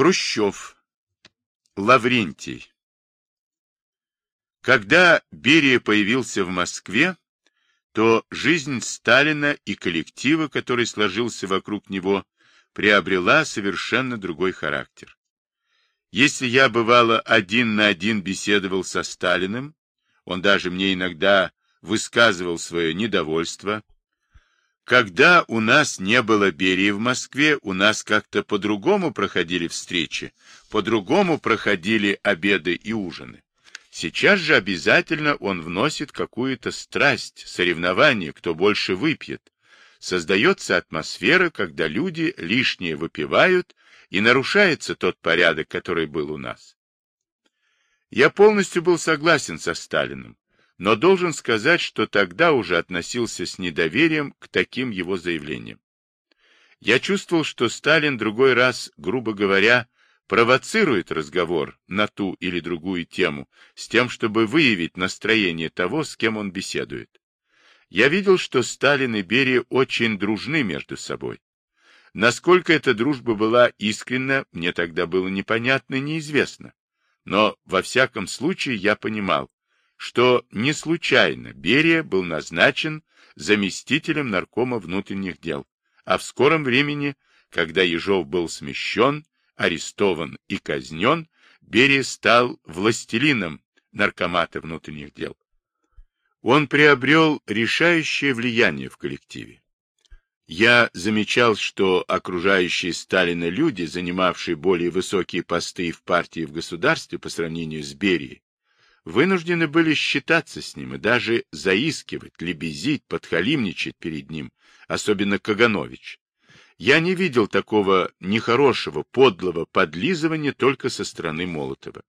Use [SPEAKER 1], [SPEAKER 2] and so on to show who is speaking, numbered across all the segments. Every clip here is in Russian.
[SPEAKER 1] Хрущев. Лаврентий. Когда Берия появился в Москве, то жизнь Сталина и коллектива, который сложился вокруг него, приобрела совершенно другой характер. Если я, бывало, один на один беседовал со Сталиным, он даже мне иногда высказывал свое недовольство, когда у нас не было Берии в Москве, у нас как-то по-другому проходили встречи, по-другому проходили обеды и ужины. Сейчас же обязательно он вносит какую-то страсть, соревнование, кто больше выпьет. Создается атмосфера, когда люди лишнее выпивают, и нарушается тот порядок, который был у нас. Я полностью был согласен со Сталиным но должен сказать, что тогда уже относился с недоверием к таким его заявлениям. Я чувствовал, что Сталин другой раз, грубо говоря, провоцирует разговор на ту или другую тему с тем, чтобы выявить настроение того, с кем он беседует. Я видел, что Сталин и Берия очень дружны между собой. Насколько эта дружба была искренна, мне тогда было непонятно и неизвестно. Но, во всяком случае, я понимал, что не случайно Берия был назначен заместителем наркома внутренних дел, а в скором времени, когда Ежов был смещен, арестован и казнен, Берия стал властелином наркомата внутренних дел. Он приобрел решающее влияние в коллективе. Я замечал, что окружающие Сталина люди, занимавшие более высокие посты в партии и в государстве по сравнению с Берией, вынуждены были считаться с ним и даже заискивать, лебезить, подхалимничать перед ним, особенно Каганович. Я не видел такого нехорошего, подлого подлизывания только со стороны Молотова.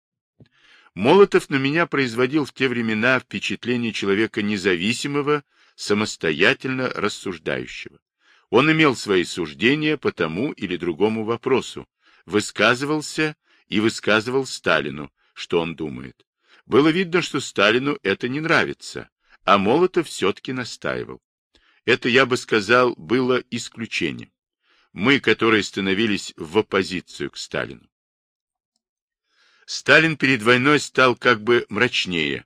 [SPEAKER 1] Молотов на меня производил в те времена впечатление человека независимого, самостоятельно рассуждающего. Он имел свои суждения по тому или другому вопросу, высказывался и высказывал Сталину, что он думает. Было видно, что Сталину это не нравится, а Молотов все-таки настаивал. Это, я бы сказал, было исключением. Мы, которые становились в оппозицию к Сталину. Сталин перед войной стал как бы мрачнее.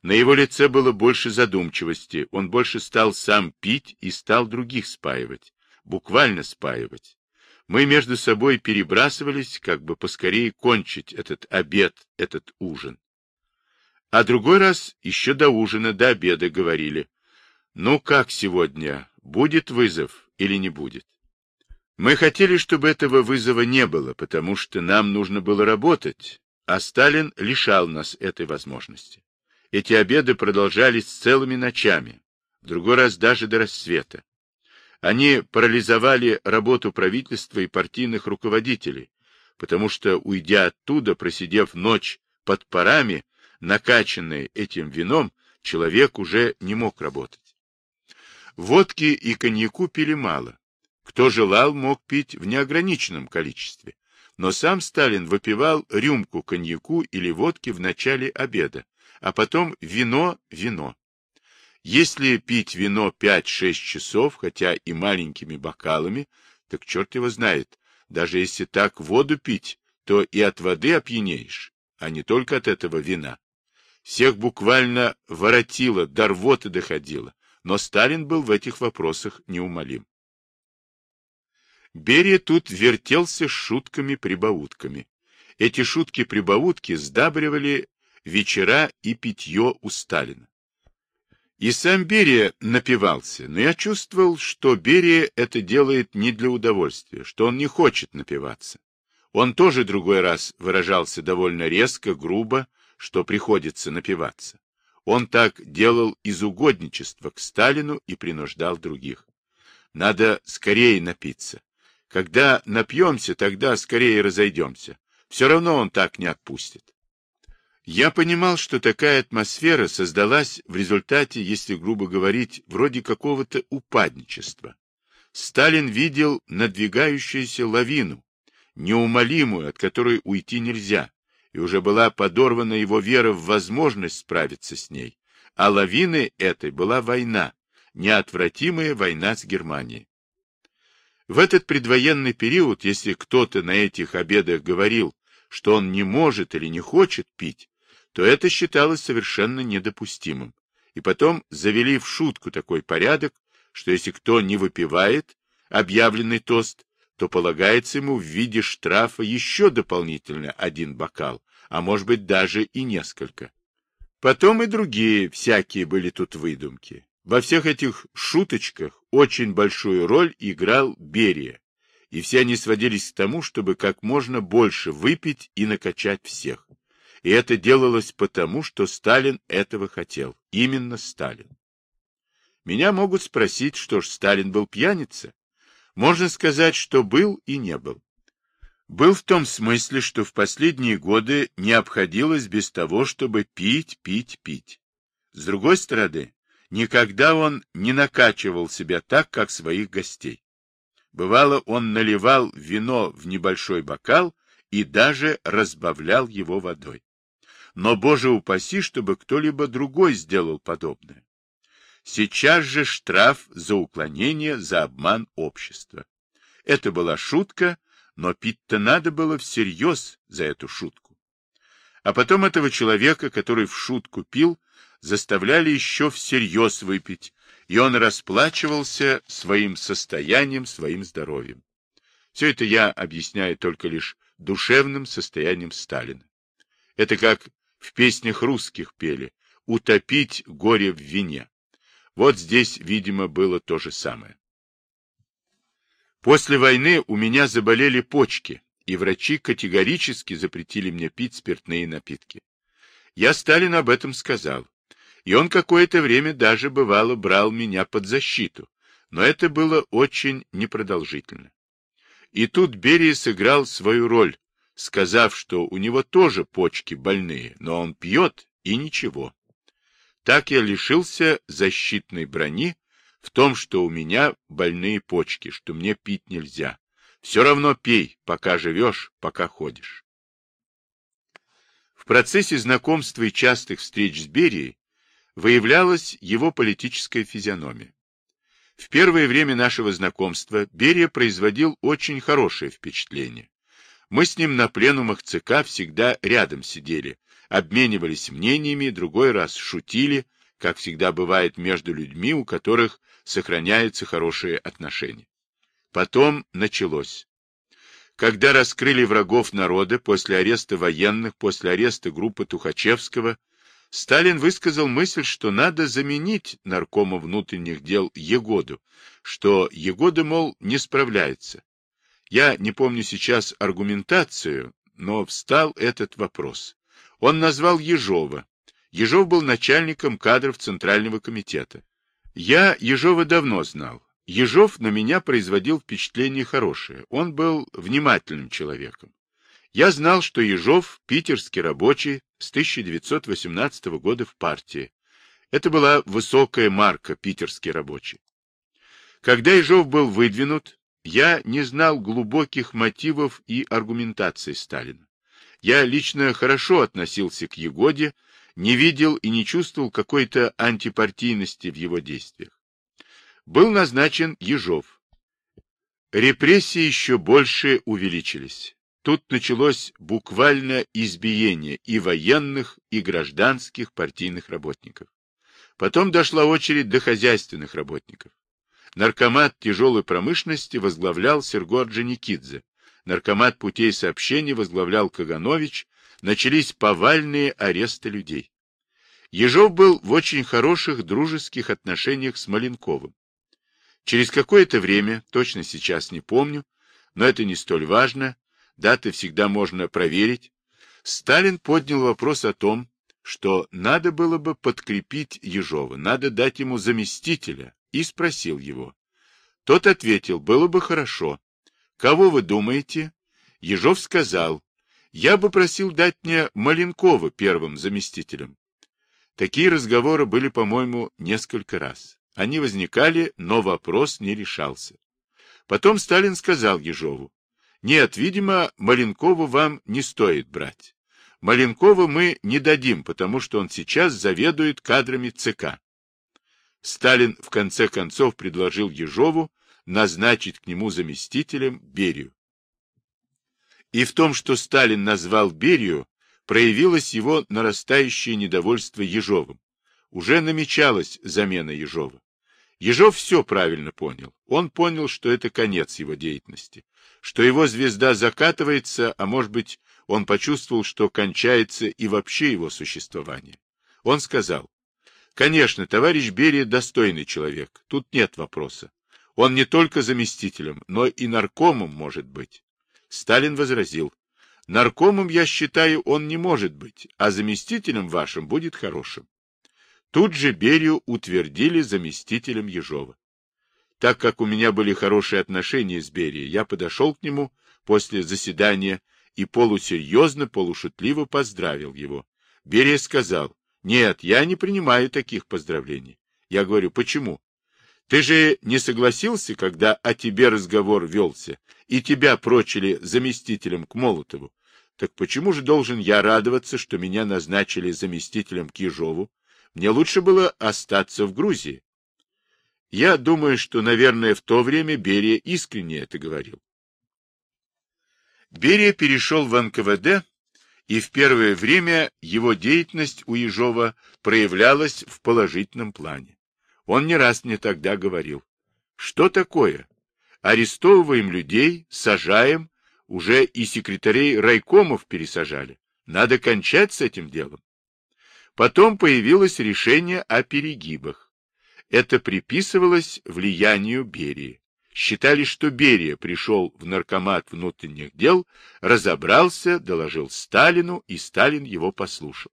[SPEAKER 1] На его лице было больше задумчивости, он больше стал сам пить и стал других спаивать, буквально спаивать. Мы между собой перебрасывались, как бы поскорее кончить этот обед, этот ужин. А другой раз еще до ужина, до обеда говорили. Ну как сегодня, будет вызов или не будет? Мы хотели, чтобы этого вызова не было, потому что нам нужно было работать, а Сталин лишал нас этой возможности. Эти обеды продолжались целыми ночами, в другой раз даже до рассвета. Они парализовали работу правительства и партийных руководителей, потому что, уйдя оттуда, просидев ночь под парами, накачанный этим вином, человек уже не мог работать. Водки и коньяку пили мало. Кто желал, мог пить в неограниченном количестве. Но сам Сталин выпивал рюмку коньяку или водки в начале обеда, а потом вино-вино. Если пить вино 5-6 часов, хотя и маленькими бокалами, так черт его знает, даже если так воду пить, то и от воды опьянеешь, а не только от этого вина. Всех буквально воротило, до рвоты доходило, но Сталин был в этих вопросах неумолим. Берия тут вертелся шутками-прибаутками. Эти шутки-прибаутки сдабривали вечера и питье у Сталина. И сам Берия напивался, но я чувствовал, что Берия это делает не для удовольствия, что он не хочет напиваться. Он тоже другой раз выражался довольно резко, грубо, что приходится напиваться. Он так делал из угодничества к Сталину и принуждал других. Надо скорее напиться. Когда напьемся, тогда скорее разойдемся. Все равно он так не отпустит. Я понимал, что такая атмосфера создалась в результате, если грубо говорить, вроде какого-то упадничества. Сталин видел надвигающуюся лавину, неумолимую, от которой уйти нельзя, и уже была подорвана его вера в возможность справиться с ней. А лавиной этой была война, неотвратимая война с Германией. В этот предвоенный период, если кто-то на этих обедах говорил, что он не может или не хочет пить, то это считалось совершенно недопустимым. И потом завели в шутку такой порядок, что если кто не выпивает объявленный тост, то полагается ему в виде штрафа еще дополнительно один бокал, а может быть даже и несколько. Потом и другие всякие были тут выдумки. Во всех этих шуточках очень большую роль играл Берия, и все они сводились к тому, чтобы как можно больше выпить и накачать всех. И это делалось потому, что Сталин этого хотел. Именно Сталин. Меня могут спросить, что ж Сталин был пьяница? Можно сказать, что был и не был. Был в том смысле, что в последние годы не обходилось без того, чтобы пить, пить, пить. С другой стороны, Никогда он не накачивал себя так, как своих гостей. Бывало, он наливал вино в небольшой бокал и даже разбавлял его водой. Но, Боже упаси, чтобы кто-либо другой сделал подобное. Сейчас же штраф за уклонение, за обман общества. Это была шутка, но пить-то надо было всерьез за эту шутку. А потом этого человека, который в шутку пил, заставляли еще всерьез выпить, и он расплачивался своим состоянием, своим здоровьем. Все это я объясняю только лишь душевным состоянием Сталина. Это как в песнях русских пели «Утопить горе в вине». Вот здесь, видимо, было то же самое. После войны у меня заболели почки, и врачи категорически запретили мне пить спиртные напитки. Я Сталину об этом сказал, и он какое-то время даже, бывало, брал меня под защиту, но это было очень непродолжительно. И тут Берия сыграл свою роль, сказав, что у него тоже почки больные, но он пьет и ничего. Так я лишился защитной брони в том, что у меня больные почки, что мне пить нельзя. Все равно пей, пока живешь, пока ходишь. В процессе знакомства и частых встреч с Берией выявлялась его политическая физиономия. В первое время нашего знакомства Берия производил очень хорошее впечатление. Мы с ним на пленумах ЦК всегда рядом сидели, обменивались мнениями, другой раз шутили, как всегда бывает между людьми, у которых сохраняются хорошие отношения. Потом началось. Когда раскрыли врагов народа после ареста военных, после ареста группы Тухачевского, Сталин высказал мысль, что надо заменить наркома внутренних дел Егоду, что Егода, мол, не справляется. Я не помню сейчас аргументацию, но встал этот вопрос. Он назвал Ежова. Ежов был начальником кадров Центрального комитета. Я Ежова давно знал. Ежов на меня производил впечатление хорошее. Он был внимательным человеком. Я знал, что Ежов – питерский рабочий с 1918 года в партии. Это была высокая марка питерский рабочий. Когда Ежов был выдвинут, я не знал глубоких мотивов и аргументации Сталина. Я лично хорошо относился к Егоде, не видел и не чувствовал какой-то антипартийности в его действиях. Был назначен Ежов. Репрессии еще больше увеличились. Тут началось буквально избиение и военных, и гражданских партийных работников. Потом дошла очередь до хозяйственных работников. Наркомат тяжелой промышленности возглавлял Серго Орджоникидзе. Наркомат путей сообщений возглавлял Каганович. Начались повальные аресты людей. Ежов был в очень хороших дружеских отношениях с Маленковым. Через какое-то время, точно сейчас не помню, но это не столь важно, даты всегда можно проверить, Сталин поднял вопрос о том, что надо было бы подкрепить Ежова, надо дать ему заместителя, и спросил его. Тот ответил, было бы хорошо. Кого вы думаете? Ежов сказал, я бы просил дать мне Маленкова первым заместителем. Такие разговоры были, по-моему, несколько раз. Они возникали, но вопрос не решался. Потом Сталин сказал Ежову, нет, видимо, Маленкова вам не стоит брать. Маленкова мы не дадим, потому что он сейчас заведует кадрами ЦК. Сталин в конце концов предложил Ежову назначить к нему заместителем Берию. И в том, что Сталин назвал Берию, проявилось его нарастающее недовольство Ежовым. Уже намечалась замена Ежова. Ежов все правильно понял. Он понял, что это конец его деятельности, что его звезда закатывается, а может быть, он почувствовал, что кончается и вообще его существование. Он сказал, конечно, товарищ Берия достойный человек, тут нет вопроса. Он не только заместителем, но и наркомом может быть. Сталин возразил, наркомом, я считаю, он не может быть, а заместителем вашим будет хорошим. Тут же Берию утвердили заместителем Ежова. Так как у меня были хорошие отношения с Берией, я подошел к нему после заседания и полусерьезно, полушутливо поздравил его. Берия сказал, нет, я не принимаю таких поздравлений. Я говорю, почему? Ты же не согласился, когда о тебе разговор велся, и тебя прочили заместителем к Молотову? Так почему же должен я радоваться, что меня назначили заместителем к Ежову? Мне лучше было остаться в Грузии. Я думаю, что, наверное, в то время Берия искренне это говорил. Берия перешел в НКВД, и в первое время его деятельность у Ежова проявлялась в положительном плане. Он не раз мне тогда говорил, что такое? Арестовываем людей, сажаем, уже и секретарей райкомов пересажали. Надо кончать с этим делом. Потом появилось решение о перегибах. Это приписывалось влиянию Берии. Считали, что Берия пришел в наркомат внутренних дел, разобрался, доложил Сталину, и Сталин его послушал.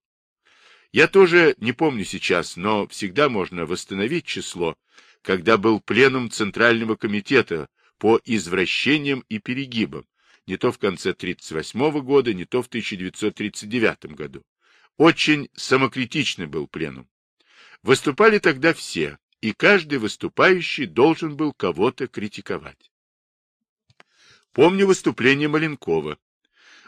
[SPEAKER 1] Я тоже не помню сейчас, но всегда можно восстановить число, когда был пленум Центрального комитета по извращениям и перегибам, не то в конце 1938 года, не то в 1939 году. Очень самокритичный был пленум. Выступали тогда все, и каждый выступающий должен был кого-то критиковать. Помню выступление Маленкова.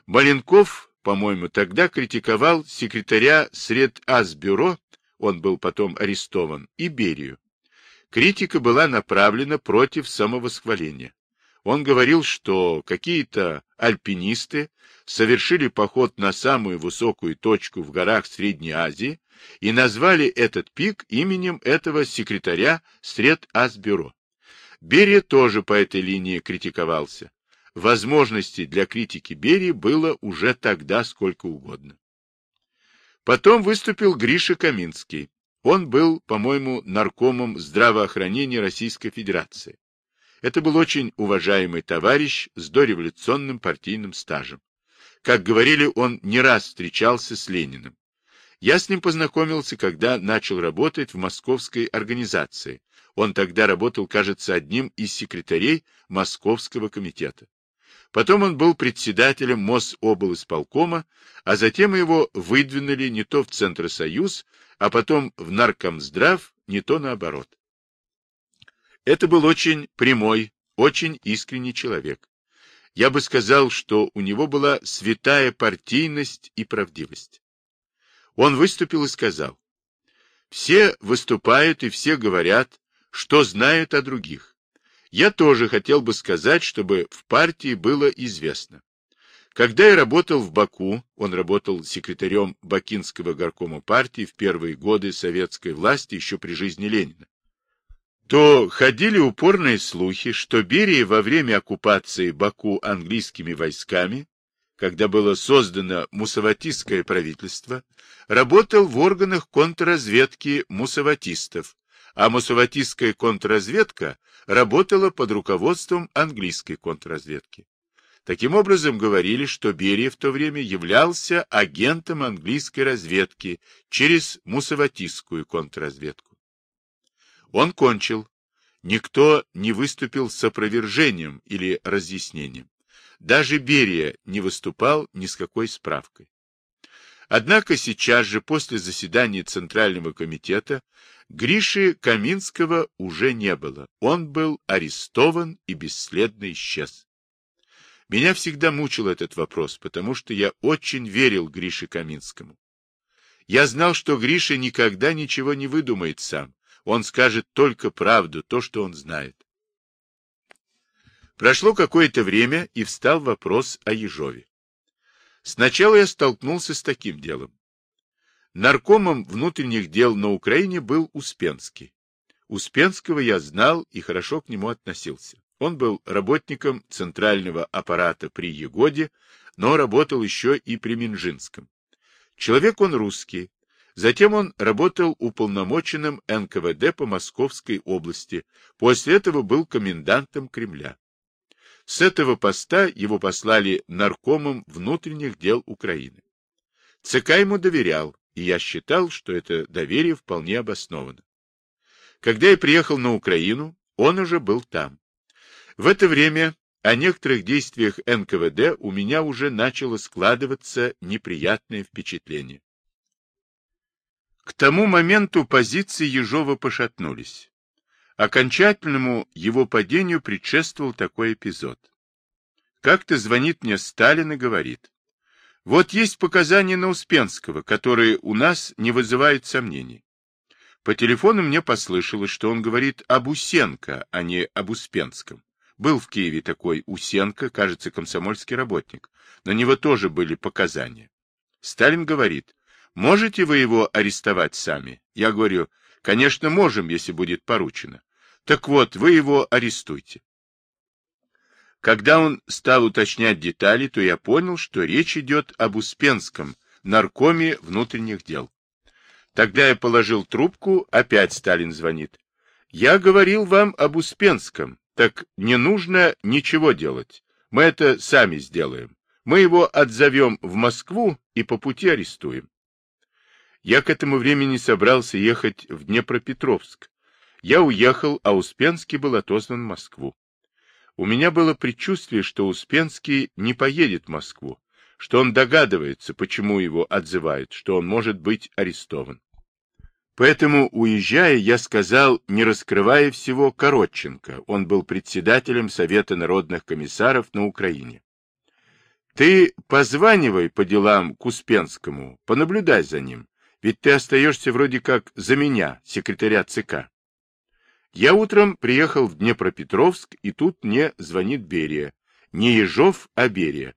[SPEAKER 1] Маленков, по-моему, тогда критиковал секретаря Средазбюро, он был потом арестован, и Берию. Критика была направлена против самовосхваления. Он говорил, что какие-то альпинисты совершили поход на самую высокую точку в горах Средней Азии и назвали этот пик именем этого секретаря Средазбюро. Берия тоже по этой линии критиковался. Возможностей для критики Берии было уже тогда сколько угодно. Потом выступил Гриша Каминский. Он был, по-моему, наркомом здравоохранения Российской Федерации. Это был очень уважаемый товарищ с дореволюционным партийным стажем. Как говорили, он не раз встречался с Лениным. Я с ним познакомился, когда начал работать в московской организации. Он тогда работал, кажется, одним из секретарей Московского комитета. Потом он был председателем Мособлсполкома, а затем его выдвинули не то в Центросоюз, а потом в Наркомздрав, не то наоборот. Это был очень прямой, очень искренний человек. Я бы сказал, что у него была святая партийность и правдивость. Он выступил и сказал, «Все выступают и все говорят, что знают о других. Я тоже хотел бы сказать, чтобы в партии было известно. Когда я работал в Баку, он работал секретарем Бакинского горкома партии в первые годы советской власти еще при жизни Ленина, то ходили упорные слухи, что Берия во время оккупации Баку английскими войсками, когда было создано мусаватистское правительство, работал в органах контрразведки мусаватистов, а мусаватистская контрразведка работала под руководством английской контрразведки. Таким образом, говорили, что Берия в то время являлся агентом английской разведки через мусаватистскую контрразведку. Он кончил. Никто не выступил с опровержением или разъяснением. Даже Берия не выступал ни с какой справкой. Однако сейчас же, после заседания Центрального комитета, Гриши Каминского уже не было. Он был арестован и бесследно исчез. Меня всегда мучил этот вопрос, потому что я очень верил Грише Каминскому. Я знал, что Гриша никогда ничего не выдумает сам, он скажет только правду, то, что он знает. Прошло какое-то время, и встал вопрос о Ежове. Сначала я столкнулся с таким делом. Наркомом внутренних дел на Украине был Успенский. Успенского я знал и хорошо к нему относился. Он был работником центрального аппарата при Егоде, но работал еще и при Минжинском. Человек он русский. Затем он работал уполномоченным НКВД по Московской области. После этого был комендантом Кремля. С этого поста его послали наркомом внутренних дел Украины. ЦК ему доверял, и я считал, что это доверие вполне обосновано. Когда я приехал на Украину, он уже был там. В это время о некоторых действиях НКВД у меня уже начало складываться неприятное впечатление. К тому моменту позиции Ежова пошатнулись. Окончательному его падению предшествовал такой эпизод. Как-то звонит мне Сталин и говорит, вот есть показания на Успенского, которые у нас не вызывают сомнений. По телефону мне послышалось, что он говорит об Усенко, а не об Успенском. Был в Киеве такой Усенко, кажется, комсомольский работник. На него тоже были показания. Сталин говорит, можете вы его арестовать сами? Я говорю, конечно, можем, если будет поручено. Так вот, вы его арестуйте. Когда он стал уточнять детали, то я понял, что речь идет об Успенском, наркоме внутренних дел. Тогда я положил трубку, опять Сталин звонит. Я говорил вам об Успенском, так не нужно ничего делать. Мы это сами сделаем. Мы его отзовем в Москву и по пути арестуем. Я к этому времени собрался ехать в Днепропетровск, я уехал, а Успенский был отозван в Москву. У меня было предчувствие, что Успенский не поедет в Москву, что он догадывается, почему его отзывают, что он может быть арестован. Поэтому, уезжая, я сказал, не раскрывая всего, Коротченко, он был председателем Совета народных комиссаров на Украине. Ты позванивай по делам к Успенскому, понаблюдай за ним, ведь ты остаешься вроде как за меня, секретаря ЦК. Я утром приехал в Днепропетровск, и тут мне звонит Берия. Не Ежов, а Берия.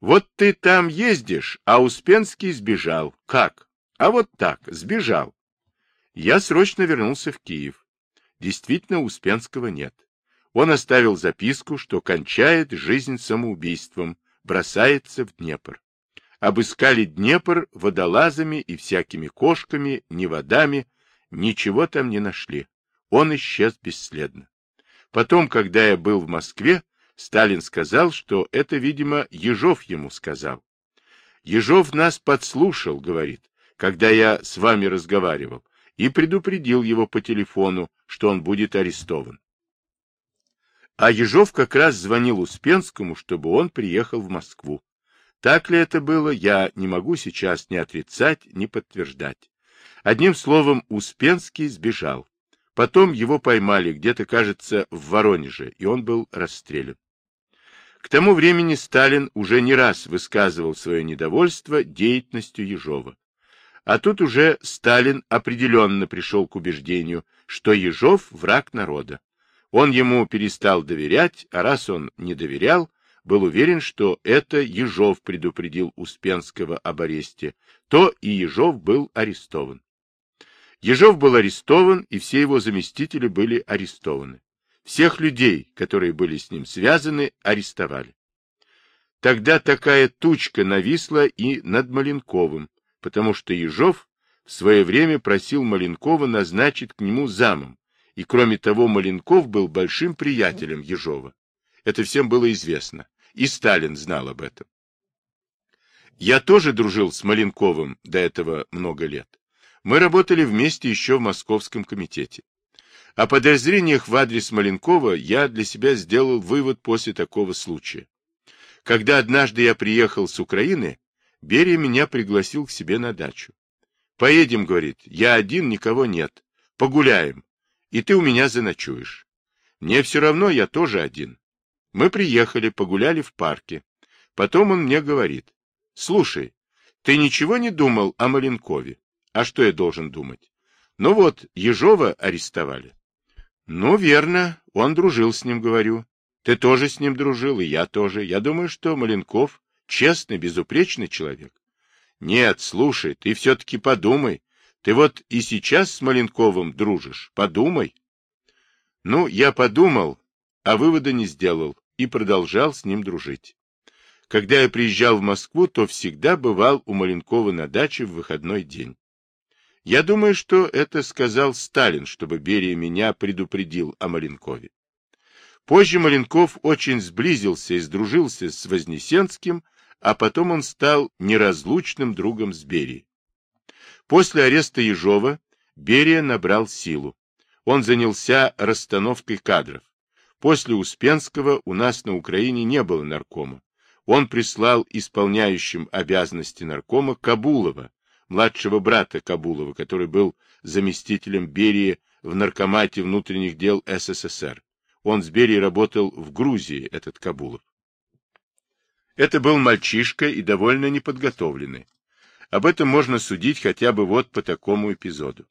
[SPEAKER 1] Вот ты там ездишь, а Успенский сбежал. Как? А вот так, сбежал. Я срочно вернулся в Киев. Действительно, Успенского нет. Он оставил записку, что кончает жизнь самоубийством, бросается в Днепр. Обыскали Днепр водолазами и всякими кошками, неводами, ничего там не нашли. Он исчез бесследно. Потом, когда я был в Москве, Сталин сказал, что это, видимо, Ежов ему сказал. Ежов нас подслушал, говорит, когда я с вами разговаривал, и предупредил его по телефону, что он будет арестован. А Ежов как раз звонил Успенскому, чтобы он приехал в Москву. Так ли это было, я не могу сейчас ни отрицать, ни подтверждать. Одним словом, Успенский сбежал. Потом его поймали где-то, кажется, в Воронеже, и он был расстрелян. К тому времени Сталин уже не раз высказывал свое недовольство деятельностью Ежова. А тут уже Сталин определенно пришел к убеждению, что Ежов – враг народа. Он ему перестал доверять, а раз он не доверял, был уверен, что это Ежов предупредил Успенского об аресте, то и Ежов был арестован. Ежов был арестован, и все его заместители были арестованы. Всех людей, которые были с ним связаны, арестовали. Тогда такая тучка нависла и над Маленковым, потому что Ежов в свое время просил Маленкова назначить к нему замом, и кроме того Маленков был большим приятелем Ежова. Это всем было известно, и Сталин знал об этом. Я тоже дружил с Маленковым до этого много лет. Мы работали вместе еще в Московском комитете. О подозрениях в адрес Маленкова я для себя сделал вывод после такого случая. Когда однажды я приехал с Украины, Берия меня пригласил к себе на дачу. «Поедем, — говорит, — я один, никого нет. Погуляем, и ты у меня заночуешь. Мне все равно, я тоже один. Мы приехали, погуляли в парке. Потом он мне говорит, слушай, ты ничего не думал о Маленкове? А что я должен думать? Ну вот, Ежова арестовали. Ну, верно, он дружил с ним, говорю. Ты тоже с ним дружил, и я тоже. Я думаю, что Маленков честный, безупречный человек. Нет, слушай, ты все-таки подумай. Ты вот и сейчас с Маленковым дружишь. Подумай. Ну, я подумал, а вывода не сделал и продолжал с ним дружить. Когда я приезжал в Москву, то всегда бывал у Маленкова на даче в выходной день. Я думаю, что это сказал Сталин, чтобы Берия меня предупредил о Маленкове. Позже Маленков очень сблизился и сдружился с Вознесенским, а потом он стал неразлучным другом с Берией. После ареста Ежова Берия набрал силу. Он занялся расстановкой кадров. После Успенского у нас на Украине не было наркома. Он прислал исполняющим обязанности наркома Кабулова, младшего брата Кабулова, который был заместителем Берии в Наркомате внутренних дел СССР. Он с Берией работал в Грузии, этот Кабулов. Это был мальчишка и довольно неподготовленный. Об этом можно судить хотя бы вот по такому эпизоду.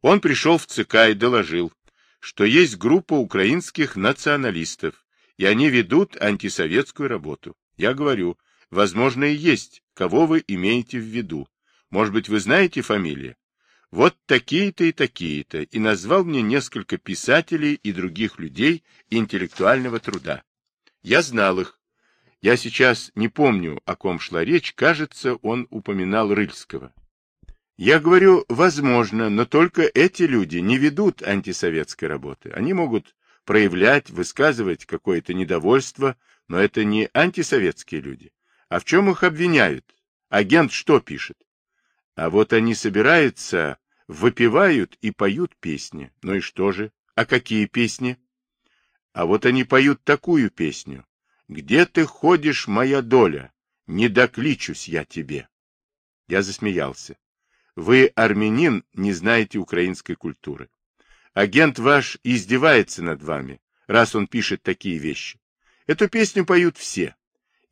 [SPEAKER 1] Он пришел в ЦК и доложил, что есть группа украинских националистов, и они ведут антисоветскую работу. Я говорю, возможно и есть, кого вы имеете в виду. Может быть, вы знаете фамилии? Вот такие-то и такие-то, и назвал мне несколько писателей и других людей интеллектуального труда. Я знал их. Я сейчас не помню, о ком шла речь, кажется, он упоминал Рыльского. Я говорю, возможно, но только эти люди не ведут антисоветской работы. Они могут проявлять, высказывать какое-то недовольство, но это не антисоветские люди. А в чем их обвиняют? Агент что пишет? А вот они собираются, выпивают и поют песни. Ну и что же? А какие песни? А вот они поют такую песню. «Где ты ходишь, моя доля? Не докличусь я тебе». Я засмеялся. Вы, армянин, не знаете украинской культуры. Агент ваш издевается над вами, раз он пишет такие вещи. Эту песню поют все.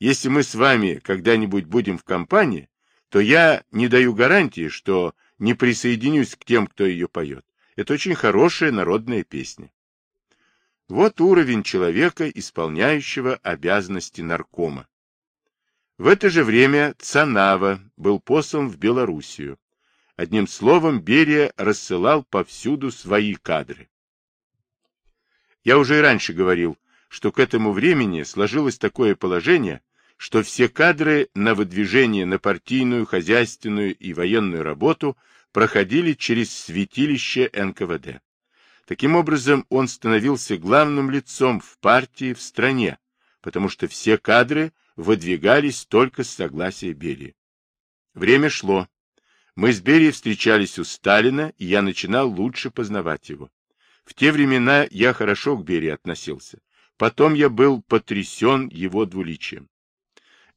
[SPEAKER 1] Если мы с вами когда-нибудь будем в компании, то я не даю гарантии, что не присоединюсь к тем, кто ее поет. Это очень хорошая народная песня. Вот уровень человека, исполняющего обязанности наркома. В это же время Цанава был послан в Белоруссию. Одним словом, Берия рассылал повсюду свои кадры. Я уже и раньше говорил, что к этому времени сложилось такое положение, что все кадры на выдвижение на партийную, хозяйственную и военную работу проходили через святилище НКВД. Таким образом, он становился главным лицом в партии, в стране, потому что все кадры выдвигались только с согласия Берии. Время шло. Мы с Берией встречались у Сталина, и я начинал лучше познавать его. В те времена я хорошо к Берии относился. Потом я был потрясен его двуличием.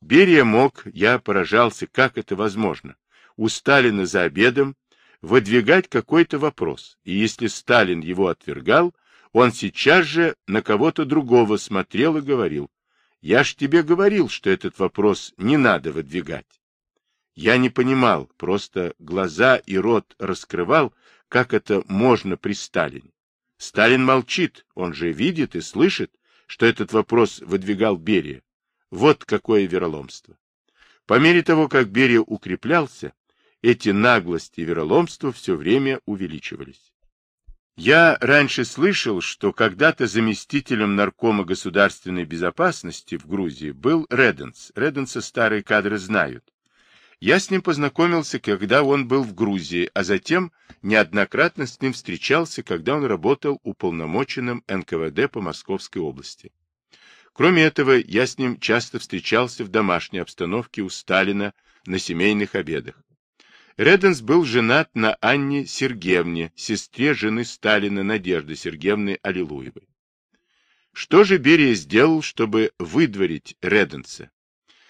[SPEAKER 1] Берия мог, я поражался, как это возможно, у Сталина за обедом выдвигать какой-то вопрос, и если Сталин его отвергал, он сейчас же на кого-то другого смотрел и говорил, «Я ж тебе говорил, что этот вопрос не надо выдвигать». Я не понимал, просто глаза и рот раскрывал, как это можно при Сталине. Сталин молчит, он же видит и слышит, что этот вопрос выдвигал Берия. Вот какое вероломство. По мере того, как Берия укреплялся, эти наглости и вероломство все время увеличивались. Я раньше слышал, что когда-то заместителем наркома государственной безопасности в Грузии был Реденс. Реденса старые кадры знают. Я с ним познакомился, когда он был в Грузии, а затем неоднократно с ним встречался, когда он работал уполномоченным НКВД по Московской области. Кроме этого, я с ним часто встречался в домашней обстановке у Сталина на семейных обедах. Реденс был женат на Анне Сергеевне, сестре жены Сталина Надежды Сергеевны Аллилуевой. Что же Берия сделал, чтобы выдворить Реденса?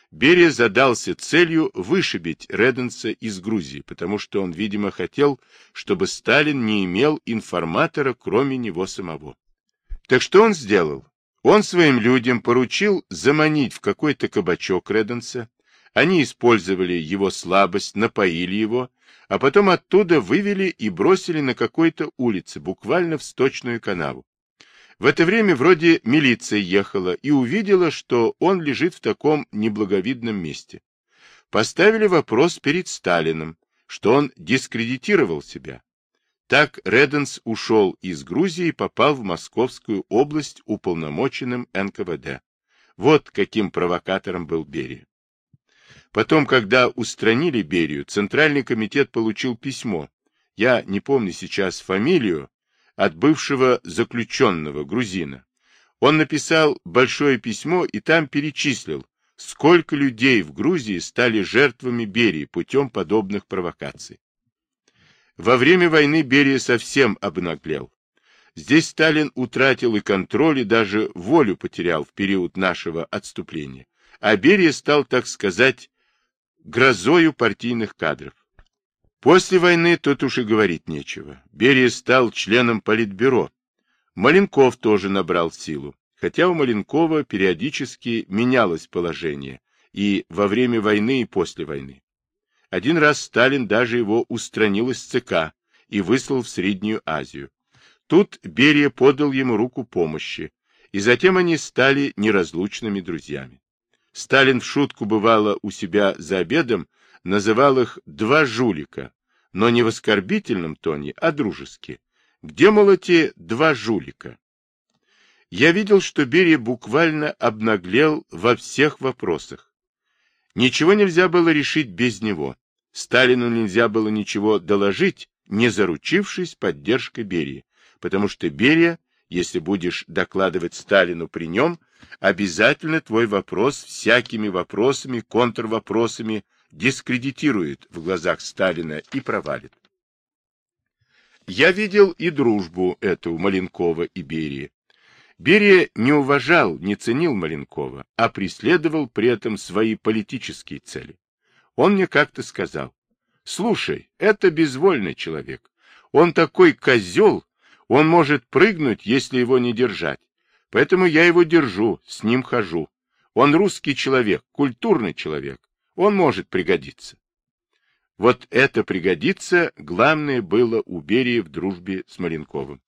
[SPEAKER 1] Берия задался целью вышибить Реденса из Грузии, потому что он, видимо, хотел, чтобы Сталин не имел информатора, кроме него самого. Так что он сделал? Он своим людям поручил заманить в какой-то кабачок Реденса. Они использовали его слабость, напоили его, а потом оттуда вывели и бросили на какой-то улице, буквально в сточную канаву. В это время вроде милиция ехала и увидела, что он лежит в таком неблаговидном месте. Поставили вопрос перед Сталиным, что он дискредитировал себя. Так Реденс ушел из Грузии и попал в Московскую область уполномоченным НКВД. Вот каким провокатором был Берия. Потом, когда устранили Берию, Центральный комитет получил письмо. Я не помню сейчас фамилию, от бывшего заключенного грузина. Он написал большое письмо и там перечислил, сколько людей в Грузии стали жертвами Берии путем подобных провокаций. Во время войны Берия совсем обнаглел. Здесь Сталин утратил и контроль, и даже волю потерял в период нашего отступления. А Берия стал, так сказать, грозою партийных кадров. После войны тут уж и говорить нечего. Берия стал членом Политбюро. Маленков тоже набрал силу, хотя у Маленкова периодически менялось положение и во время войны, и после войны. Один раз Сталин даже его устранил из ЦК и выслал в Среднюю Азию. Тут Берия подал ему руку помощи, и затем они стали неразлучными друзьями. Сталин в шутку бывало у себя за обедом называл их «два жулика», но не в оскорбительном тоне, а дружески. Где, мол, эти два жулика? Я видел, что Берия буквально обнаглел во всех вопросах. Ничего нельзя было решить без него. Сталину нельзя было ничего доложить, не заручившись поддержкой Берии, потому что Берия, если будешь докладывать Сталину при нем, обязательно твой вопрос всякими вопросами, контрвопросами дискредитирует в глазах Сталина и провалит. Я видел и дружбу эту Маленкова и Берии. Берия не уважал, не ценил Маленкова, а преследовал при этом свои политические цели. Он мне как-то сказал, слушай, это безвольный человек. Он такой козел, он может прыгнуть, если его не держать. Поэтому я его держу, с ним хожу. Он русский человек, культурный человек. Он может пригодиться. Вот это пригодится, главное было у Берии в дружбе с Маленковым.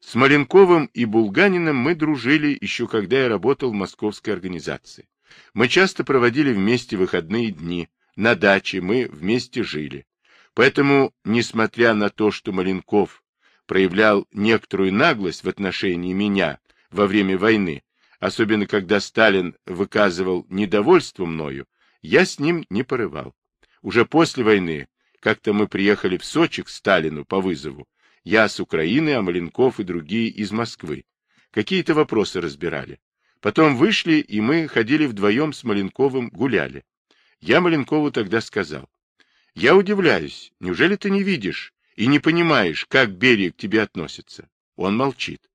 [SPEAKER 1] С Маленковым и Булганиным мы дружили еще когда я работал в московской организации. Мы часто проводили вместе выходные дни, на даче мы вместе жили. Поэтому, несмотря на то, что Маленков проявлял некоторую наглость в отношении меня во время войны, особенно когда Сталин выказывал недовольство мною, я с ним не порывал. Уже после войны, как-то мы приехали в Сочи к Сталину по вызову, я с Украины, а Маленков и другие из Москвы. Какие-то вопросы разбирали. Потом вышли, и мы ходили вдвоем с Маленковым гуляли. Я Маленкову тогда сказал. Я удивляюсь, неужели ты не видишь и не понимаешь, как Берия к тебе относится? Он молчит.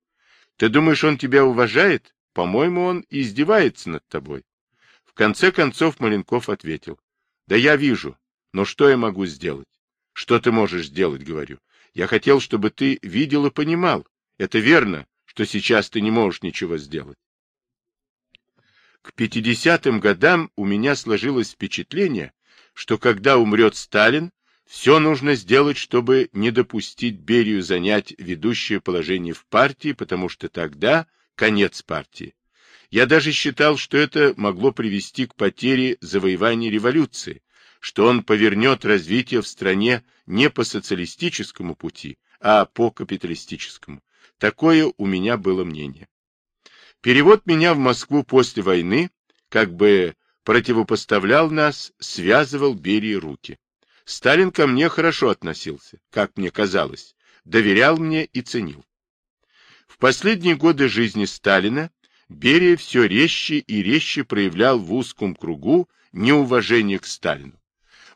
[SPEAKER 1] Ты думаешь, он тебя уважает? По-моему, он издевается над тобой конце концов Маленков ответил. Да я вижу, но что я могу сделать? Что ты можешь сделать, говорю. Я хотел, чтобы ты видел и понимал. Это верно, что сейчас ты не можешь ничего сделать. К 50-м годам у меня сложилось впечатление, что когда умрет Сталин, все нужно сделать, чтобы не допустить Берию занять ведущее положение в партии, потому что тогда конец партии. Я даже считал, что это могло привести к потере завоевания революции, что он повернет развитие в стране не по социалистическому пути, а по капиталистическому. Такое у меня было мнение. Перевод меня в Москву после войны как бы противопоставлял нас, связывал Берии руки. Сталин ко мне хорошо относился, как мне казалось, доверял мне и ценил. В последние годы жизни Сталина Берия все резче и резче проявлял в узком кругу неуважение к Сталину.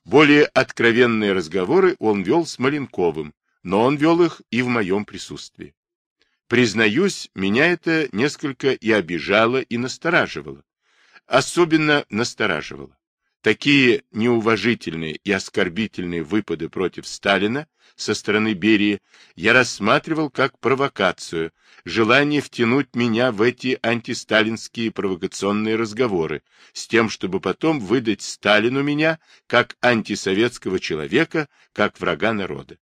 [SPEAKER 1] Более откровенные разговоры он вел с Маленковым, но он вел их и в моем присутствии. Признаюсь, меня это несколько и обижало, и настораживало. Особенно настораживало. Такие неуважительные и оскорбительные выпады против Сталина со стороны Берии я рассматривал как провокацию, желание втянуть меня в эти антисталинские провокационные разговоры, с тем, чтобы потом выдать Сталину меня как антисоветского человека, как врага народа.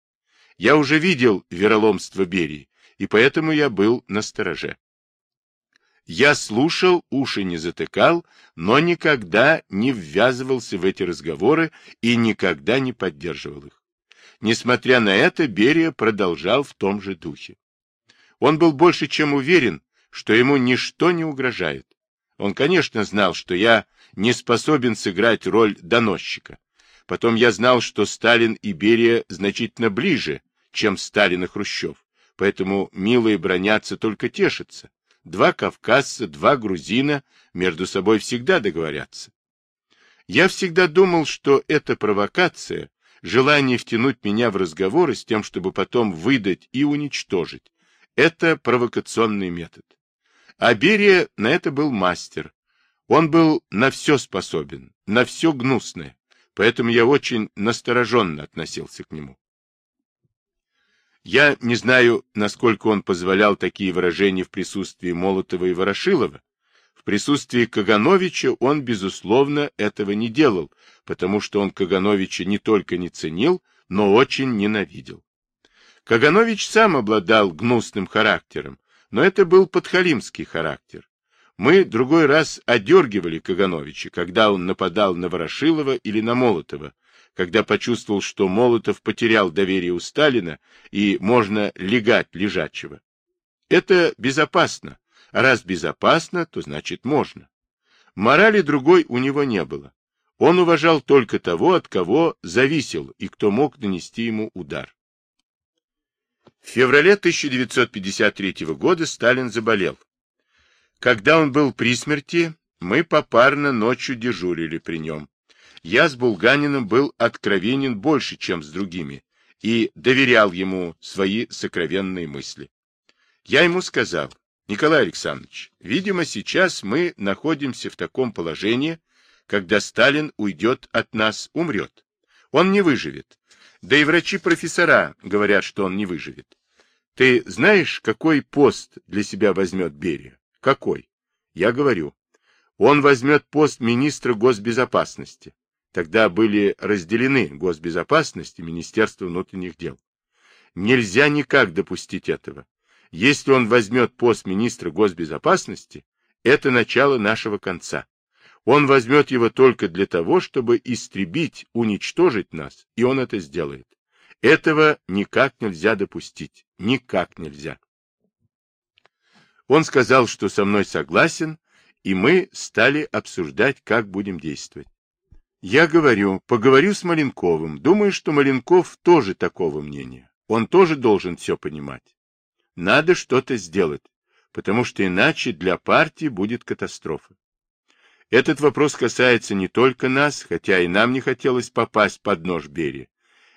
[SPEAKER 1] Я уже видел вероломство Берии и поэтому я был на стороже. Я слушал, уши не затыкал, но никогда не ввязывался в эти разговоры и никогда не поддерживал их. Несмотря на это, Берия продолжал в том же духе. Он был больше чем уверен, что ему ничто не угрожает. Он, конечно, знал, что я не способен сыграть роль доносчика. Потом я знал, что Сталин и Берия значительно ближе, чем Сталин и Хрущев, поэтому милые бронятся только тешатся. Два кавказца, два грузина между собой всегда договорятся. Я всегда думал, что эта провокация, желание втянуть меня в разговоры с тем, чтобы потом выдать и уничтожить, это провокационный метод. А Берия на это был мастер. Он был на все способен, на все гнусное, поэтому я очень настороженно относился к нему. Я не знаю, насколько он позволял такие выражения в присутствии Молотова и Ворошилова. В присутствии Кагановича он, безусловно, этого не делал, потому что он Кагановича не только не ценил, но очень ненавидел. Каганович сам обладал гнусным характером, но это был подхалимский характер. Мы другой раз одергивали Кагановича, когда он нападал на Ворошилова или на Молотова, когда почувствовал, что Молотов потерял доверие у Сталина и можно легать лежачего. Это безопасно. А раз безопасно, то значит можно. Морали другой у него не было. Он уважал только того, от кого зависел и кто мог нанести ему удар. В феврале 1953 года Сталин заболел. Когда он был при смерти, мы попарно ночью дежурили при нем я с Булганиным был откровенен больше, чем с другими, и доверял ему свои сокровенные мысли. Я ему сказал, Николай Александрович, видимо, сейчас мы находимся в таком положении, когда Сталин уйдет от нас, умрет. Он не выживет. Да и врачи-профессора говорят, что он не выживет. Ты знаешь, какой пост для себя возьмет Берия? Какой? Я говорю. Он возьмет пост министра госбезопасности. Тогда были разделены госбезопасность и Министерство внутренних дел. Нельзя никак допустить этого. Если он возьмет пост министра госбезопасности, это начало нашего конца. Он возьмет его только для того, чтобы истребить, уничтожить нас, и он это сделает. Этого никак нельзя допустить. Никак нельзя. Он сказал, что со мной согласен, и мы стали обсуждать, как будем действовать. Я говорю, поговорю с Маленковым. Думаю, что Маленков тоже такого мнения. Он тоже должен все понимать. Надо что-то сделать, потому что иначе для партии будет катастрофа. Этот вопрос касается не только нас, хотя и нам не хотелось попасть под нож Берии.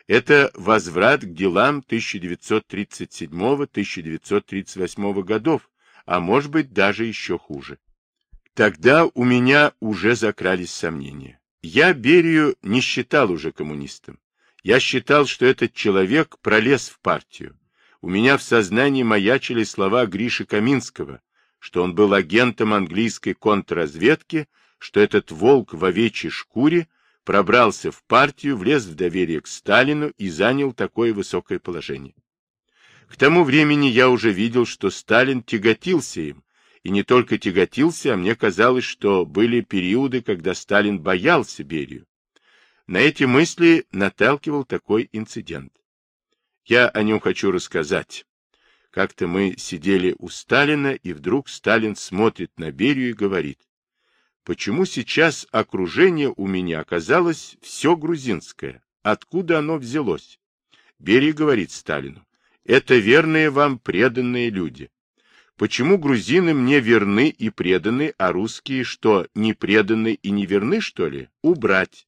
[SPEAKER 1] Это возврат к делам 1937-1938 годов, а может быть даже еще хуже. Тогда у меня уже закрались сомнения. Я Берию не считал уже коммунистом. Я считал, что этот человек пролез в партию. У меня в сознании маячили слова Гриши Каминского, что он был агентом английской контрразведки, что этот волк в овечьей шкуре пробрался в партию, влез в доверие к Сталину и занял такое высокое положение. К тому времени я уже видел, что Сталин тяготился им, и не только тяготился, а мне казалось, что были периоды, когда Сталин боялся Берию. На эти мысли наталкивал такой инцидент. Я о нем хочу рассказать. Как-то мы сидели у Сталина, и вдруг Сталин смотрит на Берию и говорит, почему сейчас окружение у меня оказалось все грузинское? Откуда оно взялось? Берия говорит Сталину, это верные вам преданные люди. Почему грузины мне верны и преданы, а русские что, не преданы и не верны, что ли? Убрать.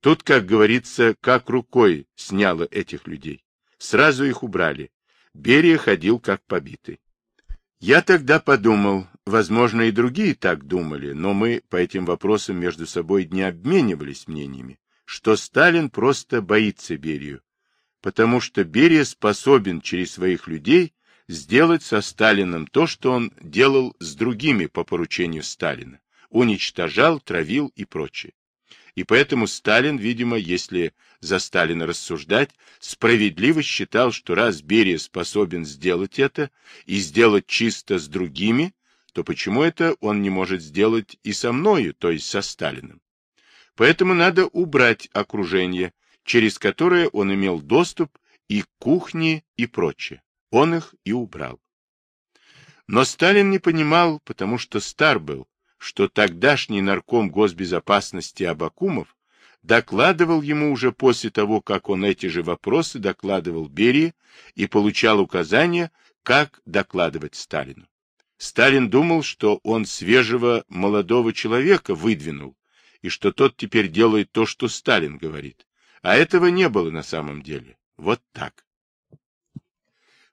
[SPEAKER 1] Тут, как говорится, как рукой сняло этих людей. Сразу их убрали. Берия ходил как побитый. Я тогда подумал, возможно, и другие так думали, но мы по этим вопросам между собой не обменивались мнениями, что Сталин просто боится Берию, потому что Берия способен через своих людей сделать со Сталиным то, что он делал с другими по поручению Сталина, уничтожал, травил и прочее. И поэтому Сталин, видимо, если за Сталина рассуждать, справедливо считал, что раз Берия способен сделать это и сделать чисто с другими, то почему это он не может сделать и со мною, то есть со Сталиным? Поэтому надо убрать окружение, через которое он имел доступ и к кухне, и прочее. Он их и убрал. Но Сталин не понимал, потому что стар был, что тогдашний нарком госбезопасности Абакумов докладывал ему уже после того, как он эти же вопросы докладывал Берии и получал указания, как докладывать Сталину. Сталин думал, что он свежего молодого человека выдвинул, и что тот теперь делает то, что Сталин говорит. А этого не было на самом деле. Вот так.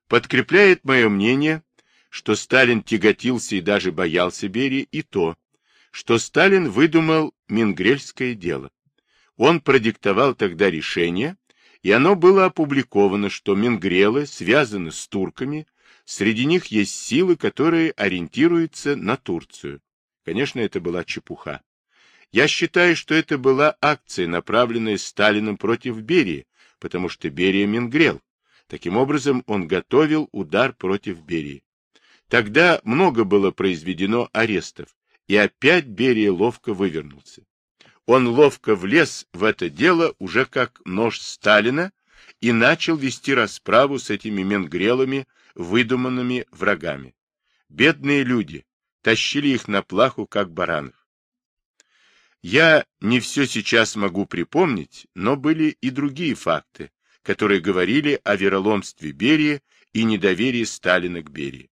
[SPEAKER 1] Подкрепляет мое мнение, что Сталин тяготился и даже боялся Берии, и то, что Сталин выдумал Мингрельское дело. Он продиктовал тогда решение, и оно было опубликовано, что Мингрелы связаны с турками, Среди них есть силы, которые ориентируются на Турцию. Конечно, это была чепуха. Я считаю, что это была акция, направленная Сталиным против Берии, потому что Берия Менгрел. Таким образом, он готовил удар против Берии. Тогда много было произведено арестов, и опять Берия ловко вывернулся. Он ловко влез в это дело уже как нож Сталина и начал вести расправу с этими менгрелами выдуманными врагами. Бедные люди, тащили их на плаху, как баранов. Я не все сейчас могу припомнить, но были и другие факты, которые говорили о вероломстве Берии и недоверии Сталина к Берии.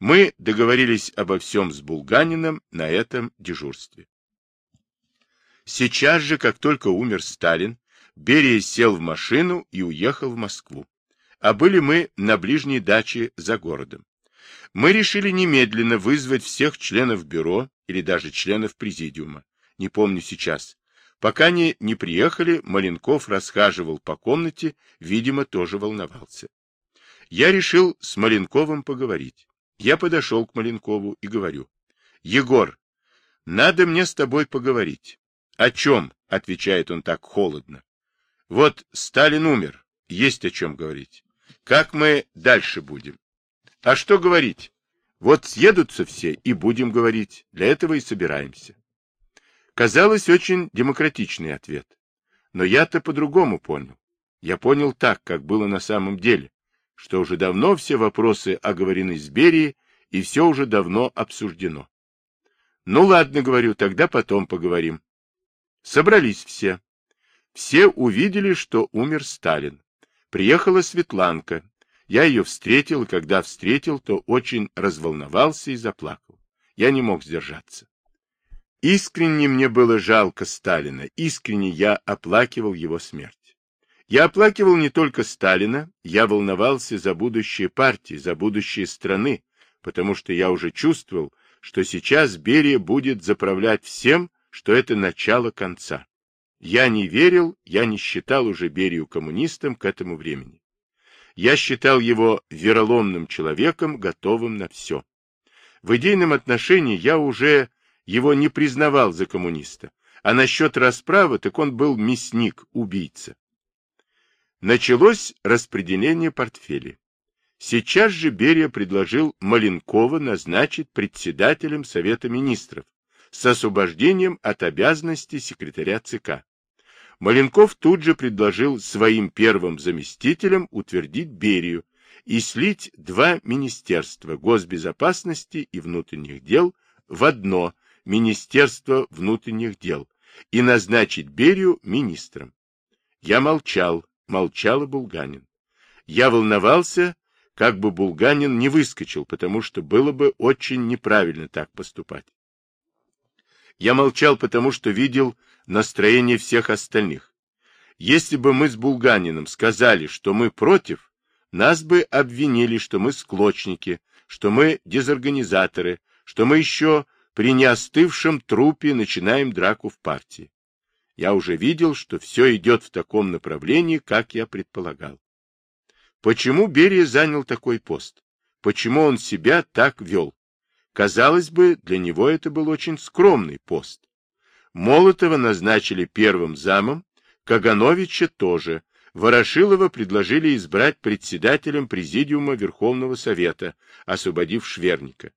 [SPEAKER 1] Мы договорились обо всем с Булганином на этом дежурстве. Сейчас же, как только умер Сталин, Берия сел в машину и уехал в Москву а были мы на ближней даче за городом. Мы решили немедленно вызвать всех членов бюро или даже членов президиума, не помню сейчас. Пока они не приехали, Маленков расхаживал по комнате, видимо, тоже волновался. Я решил с Маленковым поговорить. Я подошел к Маленкову и говорю, «Егор, надо мне с тобой поговорить». «О чем?» — отвечает он так холодно. «Вот Сталин умер, есть о чем говорить. Как мы дальше будем? А что говорить? Вот съедутся все и будем говорить. Для этого и собираемся. Казалось, очень демократичный ответ. Но я-то по-другому понял. Я понял так, как было на самом деле, что уже давно все вопросы оговорены с Берией, и все уже давно обсуждено. Ну ладно, говорю, тогда потом поговорим. Собрались все. Все увидели, что умер Сталин. Приехала Светланка. Я ее встретил, и когда встретил, то очень разволновался и заплакал. Я не мог сдержаться. Искренне мне было жалко Сталина, искренне я оплакивал его смерть. Я оплакивал не только Сталина, я волновался за будущее партии, за будущее страны, потому что я уже чувствовал, что сейчас Берия будет заправлять всем, что это начало конца. Я не верил, я не считал уже Берию коммунистом к этому времени. Я считал его вероломным человеком, готовым на все. В идейном отношении я уже его не признавал за коммуниста, а насчет расправы, так он был мясник, убийца. Началось распределение портфелей. Сейчас же Берия предложил Маленкова назначить председателем Совета Министров с освобождением от обязанностей секретаря ЦК. Маленков тут же предложил своим первым заместителям утвердить Берию и слить два министерства госбезопасности и внутренних дел в одно Министерство внутренних дел и назначить Берию министром. Я молчал, молчал и Булганин. Я волновался, как бы Булганин не выскочил, потому что было бы очень неправильно так поступать. Я молчал, потому что видел настроение всех остальных. Если бы мы с Булганиным сказали, что мы против, нас бы обвинили, что мы склочники, что мы дезорганизаторы, что мы еще при неостывшем трупе начинаем драку в партии. Я уже видел, что все идет в таком направлении, как я предполагал. Почему Берия занял такой пост? Почему он себя так вел? Казалось бы, для него это был очень скромный пост. Молотова назначили первым замом, Кагановича тоже. Ворошилова предложили избрать председателем Президиума Верховного Совета, освободив Шверника.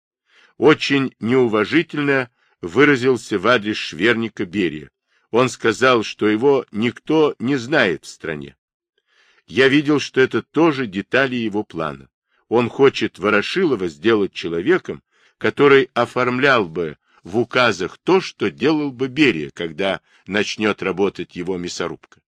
[SPEAKER 1] Очень неуважительно выразился в адрес Шверника Берия. Он сказал, что его никто не знает в стране. Я видел, что это тоже детали его плана. Он хочет Ворошилова сделать человеком, который оформлял бы в указах то, что делал бы Берия, когда начнет работать его мясорубка.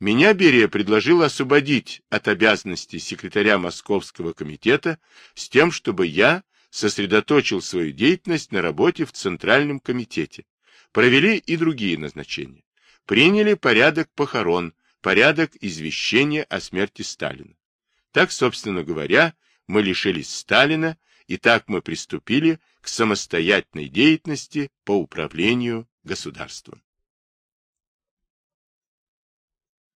[SPEAKER 1] Меня Берия предложил освободить от обязанностей секретаря Московского комитета с тем, чтобы я сосредоточил свою деятельность на работе в Центральном комитете. Провели и другие назначения. Приняли порядок похорон, порядок извещения о смерти Сталина. Так, собственно говоря, мы лишились Сталина, и так мы приступили к самостоятельной деятельности по управлению государством.